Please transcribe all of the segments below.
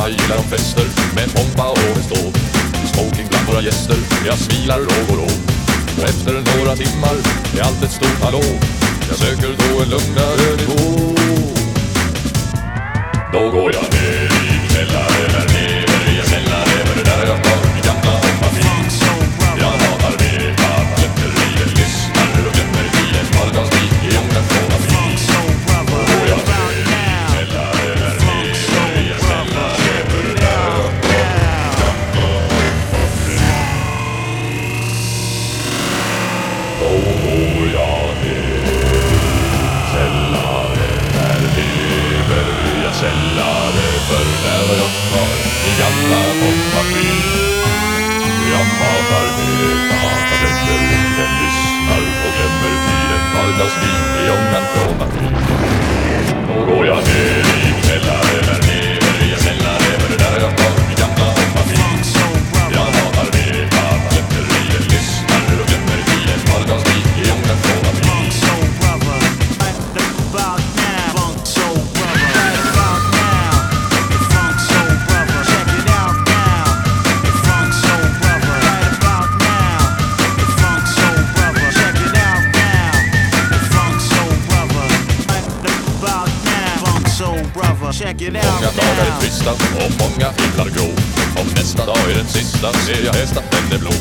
hemma gillar de fester med pompa och med ståt. Smoking bland våra gäster, jag smilar och går åt. Och efter några timmar är allt ett stort hallå. Jag söker då en lugnare nivå. Då går jag ner. Väntar med att adresser Den lyssnar och glömmer tiden. Vardagsliv i ångan från maskinen, Då går jag ner. check it out Många dagar är trista och många himlar grå. Om nästa dag är den sista ser jag hästar den är blå.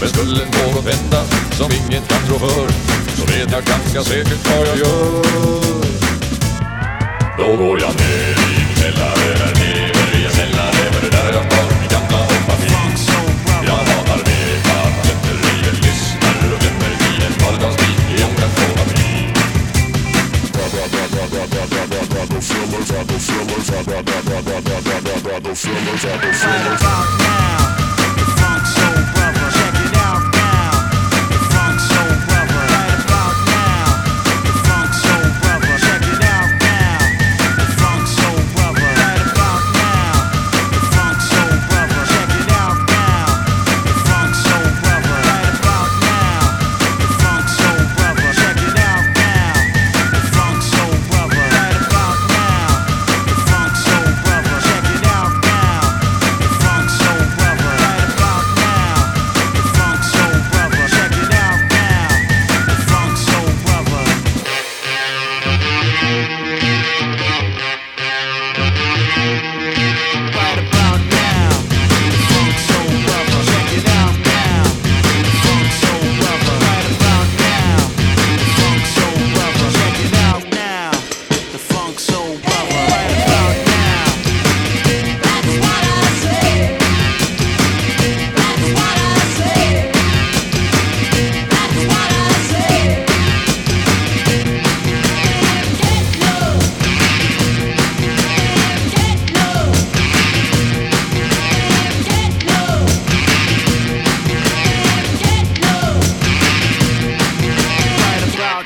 Men skulle något hända som ingen kan tro för så vet jag ganska säkert vad jag gör. Då går jag ner. I don't feel it, I don't feel it, I don't feel it. Right about now.